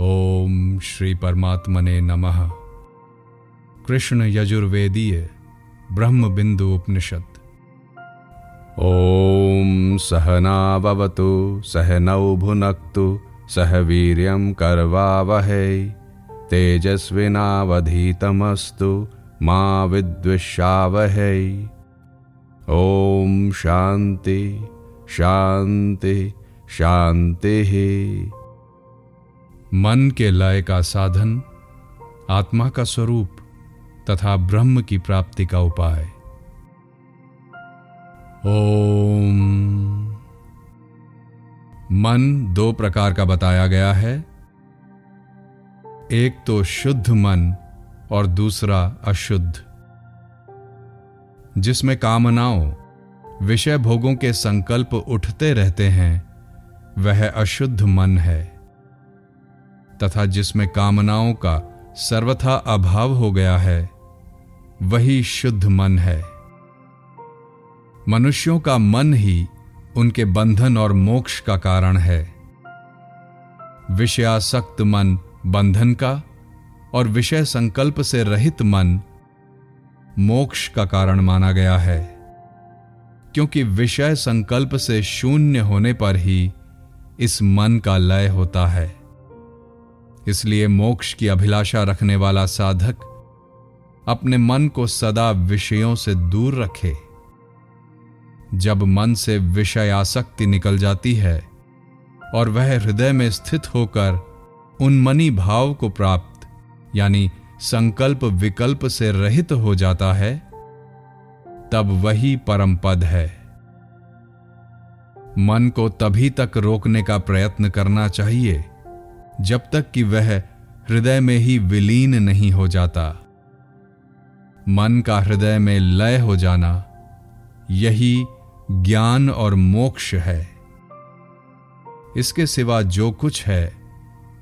ओम श्री परमात्मने नमः। कृष्ण यजुर्वेदीय ब्रह्म बिंदु उपनिषद। ओम सहनावतु सहनौ भुनक्तु, सह वीर्यं कर्वावहै। तेजस्विनावधीतमस्तु, मा विद्विषावहै। ओम शांति शांति शांति मन के लय का साधन, आत्मा का स्वरूप तथा ब्रह्म की प्राप्ति का उपाय। ओम। मन दो प्रकार का बताया गया है। एक तो शुद्ध मन और दूसरा अशुद्ध। जिसमें कामनाओं, विषय भोगों के संकल्प उठते रहते हैं, वह अशुद्ध मन है। तथा जिसमें कामनाओं का सर्वथा अभाव हो गया है, वही शुद्ध मन है। मनुष्यों का मन ही उनके बंधन और मोक्ष का कारण है। विषयासक्त मन बंधन का और विषय संकल्प से रहित मन मोक्ष का कारण माना गया है, क्योंकि विषय संकल्प से शून्य होने पर ही इस मन का लय होता है। इसलिए मोक्ष की अभिलाषा रखने वाला साधक अपने मन को सदा विषयों से दूर रखे। जब मन से विषय आसक्ति निकल जाती है और वह हृदय में स्थित होकर उन्मनी भाव को प्राप्त, यानी संकल्प विकल्प से रहित हो जाता है, तब वही परम पद है। मन को तभी तक रोकने का प्रयत्न करना चाहिए जब तक कि वह हृदय में ही विलीन नहीं हो जाता। मन का हृदय में लय हो जाना यही ज्ञान और मोक्ष है। इसके सिवा जो कुछ है,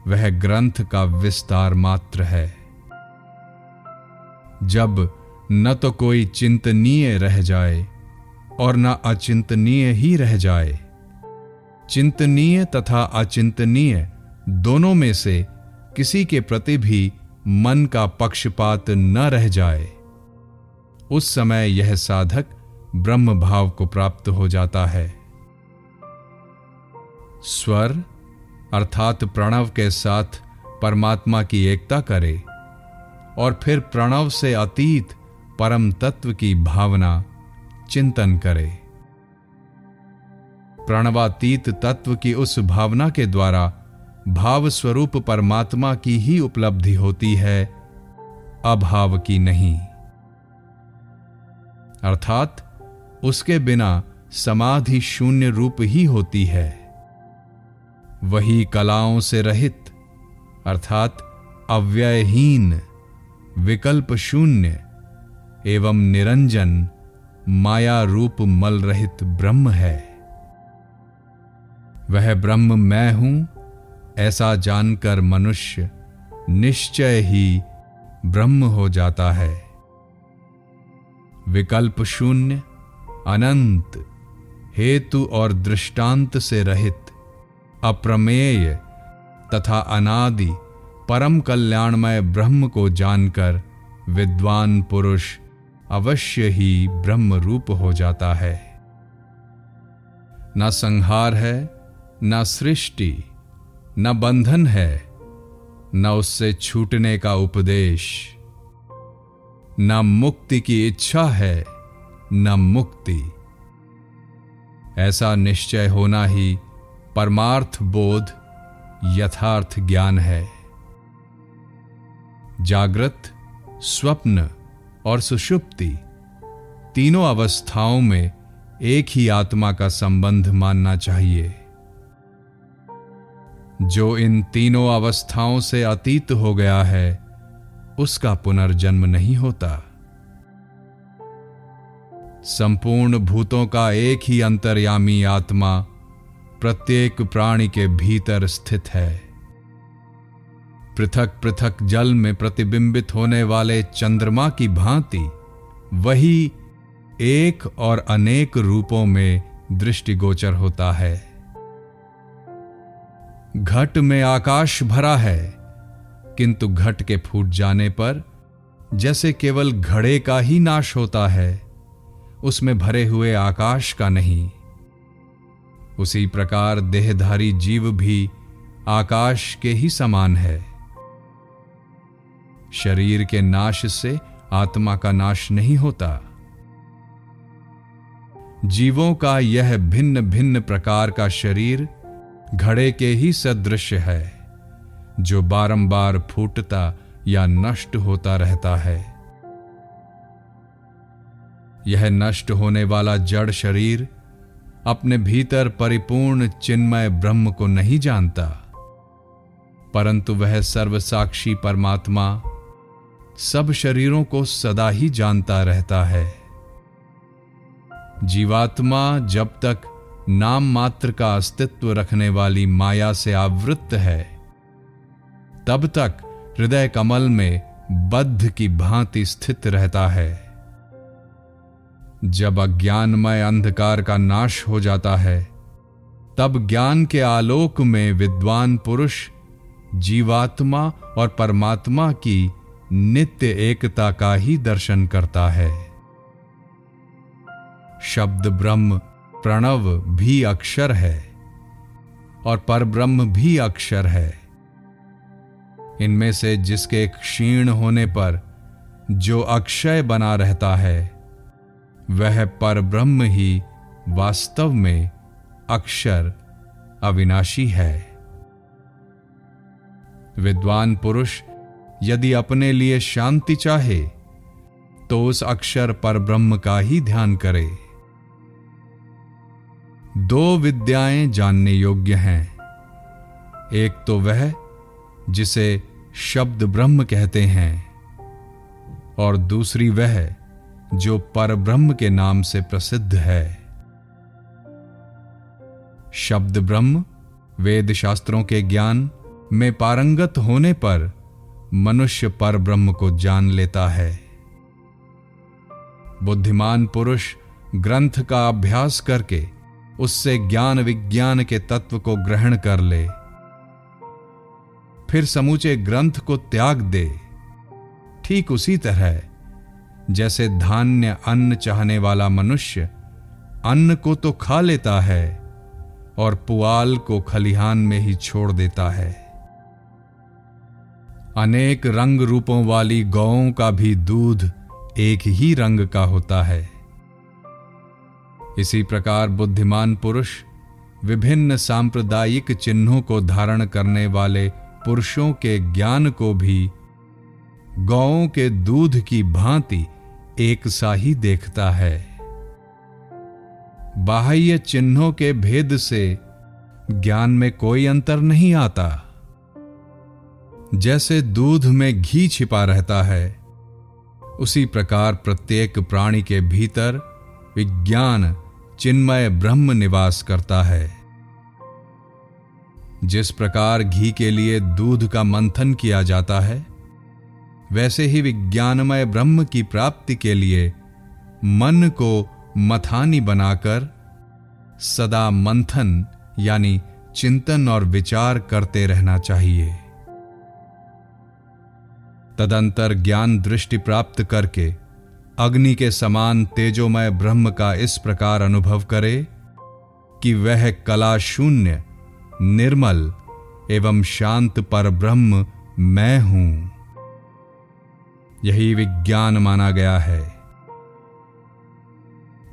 वह ग्रंथ का विस्तार मात्र है। जब न तो कोई चिंतनीय रह जाए और न अचिंतनीय ही रह जाए। चिंतनीय तथा अचिंतनीय दोनों में से किसी के प्रति भी मन का पक्षपात न रह जाए। उस समय यह साधक ब्रह्म भाव को प्राप्त हो जाता है। स्वर अर्थात प्रणव के साथ परमात्मा की एकता करे और फिर प्रणव से अतीत परम तत्व की भावना चिंतन करे। प्रणवातीत तत्व की उस भावना के द्वारा भाव स्वरूप परमात्मा की ही उपलब्धि होती है, अभाव की नहीं। अर्थात, उसके बिना समाधि शून्य रूप ही होती है। वही कलाओं से रहित, अर्थात अव्ययहीन, विकल्प शून्य, एवं निरंजन माया रूप मल रहित ब्रह्म है। वह ब्रह्म मैं हूँ ऐसा जानकर मनुष्य निश्चय ही ब्रह्म हो जाता है। विकल्प शून्य, अनंत, हेतु और दृष्टांत से रहित, अप्रमेय तथा अनादि परम कल्याणमय ब्रह्म को जानकर विद्वान पुरुष अवश्य ही ब्रह्म रूप हो जाता है। न संहार है, न सृष्टि न बंधन है, न उससे छूटने का उपदेश। न मुक्ति की इच्छा है, न मुक्ति। ऐसा निश्चय होना ही परमार्थ बोध, यथार्थ ज्ञान है। जागृत, स्वप्न और सुषुप्ति तीनों अवस्थाओं में एक ही आत्मा का संबंध मानना चाहिए। जो इन तीनों अवस्थाओं से अतीत हो गया है, उसका पुनर्जन्म नहीं होता। संपूर्ण भूतों का एक ही अंतर्यामी आत्मा प्रत्येक प्राणी के भीतर स्थित है। पृथक पृथक जल में प्रतिबिंबित होने वाले चंद्रमा की भांति वही एक और अनेक रूपों में दृष्टिगोचर होता है। घट में आकाश भरा है, किंतु घट के फूट जाने पर जैसे केवल घड़े का ही नाश होता है, उसमें भरे हुए आकाश का नहीं। उसी प्रकार देहधारी जीव भी आकाश के ही समान है। शरीर के नाश से आत्मा का नाश नहीं होता। जीवों का यह भिन्न भिन्न प्रकार का शरीर घड़े के ही सदृश है, जो बारंबार फूटता या नष्ट होता रहता है। यह नष्ट होने वाला जड़ शरीर अपने भीतर परिपूर्ण चिन्मय ब्रह्म को नहीं जानता, परंतु वह सर्वसाक्षी परमात्मा सब शरीरों को सदा ही जानता रहता है। जीवात्मा जब तक नाम मात्र का अस्तित्व रखने वाली माया से आवृत्त है। तब तक हृदय कमल में बद्ध की भांति स्थित रहता है। जब अज्ञानमय अंधकार का नाश हो जाता है, तब ज्ञान के आलोक में विद्वान पुरुष जीवात्मा और परमात्मा की नित्य एकता का ही दर्शन करता है। शब्द ब्रह्म प्रणव भी अक्षर है और परब्रह्म भी अक्षर है। इनमें से जिसके क्षीण होने पर जो अक्षय बना रहता है, वह परब्रह्म ही वास्तव में अक्षर अविनाशी है। विद्वान पुरुष यदि अपने लिए शांति चाहे तो उस अक्षर पर ब्रह्म का ही ध्यान करे। दो विद्याएँ जानने योग्य हैं। एक तो वह, जिसे शब्द ब्रह्म कहते हैं, और दूसरी वह, जो पर ब्रह्म के नाम से प्रसिद्ध है। शब्द ब्रह्म वेद शास्त्रों के ज्ञान में पारंगत होने पर मनुष्य पर ब्रह्म को जान लेता है। बुद्धिमान पुरुष ग्रंथ का अभ्यास करके उससे ज्ञान विज्ञान के तत्व को ग्रहण कर ले। फिर समूचे ग्रंथ को त्याग दे। ठीक उसी तरह, जैसे धान्य अन्न चाहने वाला मनुष्य अन्न को तो खा लेता है और पुआल को खलिहान में ही छोड़ देता है। अनेक रंग रूपों वाली गौओं का भी दूध एक ही रंग का होता है। इसी प्रकार बुद्धिमान पुरुष विभिन्न सांप्रदायिक चिन्हों को धारण करने वाले पुरुषों के ज्ञान को भी गौओं के दूध की भांति एक सा ही देखता है। बाह्य चिन्हों के भेद से ज्ञान में कोई अंतर नहीं आता। जैसे दूध में घी छिपा रहता है, उसी प्रकार प्रत्येक प्राणी के भीतर विज्ञान चिन्मय ब्रह्म निवास करता है। जिस प्रकार घी के लिए दूध का मंथन किया जाता है, वैसे ही विज्ञानमय ब्रह्म की प्राप्ति के लिए मन को मथानी बनाकर सदा मंथन यानी चिंतन और विचार करते रहना चाहिए। तदंतर ज्ञान दृष्टि प्राप्त करके अग्नि के समान तेजोमय ब्रह्म का इस प्रकार अनुभव करे कि वह कला शून्य, निर्मल एवं शांत पर ब्रह्म मैं हूँ। यही विज्ञान माना गया है।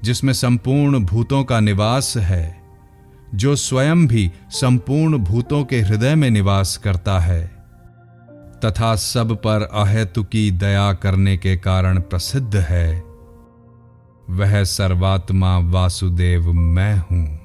जिसमें संपूर्ण भूतों का निवास है, जो स्वयं भी संपूर्ण भूतों के हृदय में निवास करता है। तथा सब पर अहेतु की दया करने के कारण प्रसिद्ध है। वह सर्वात्मा वासुदेव मैं हूँ।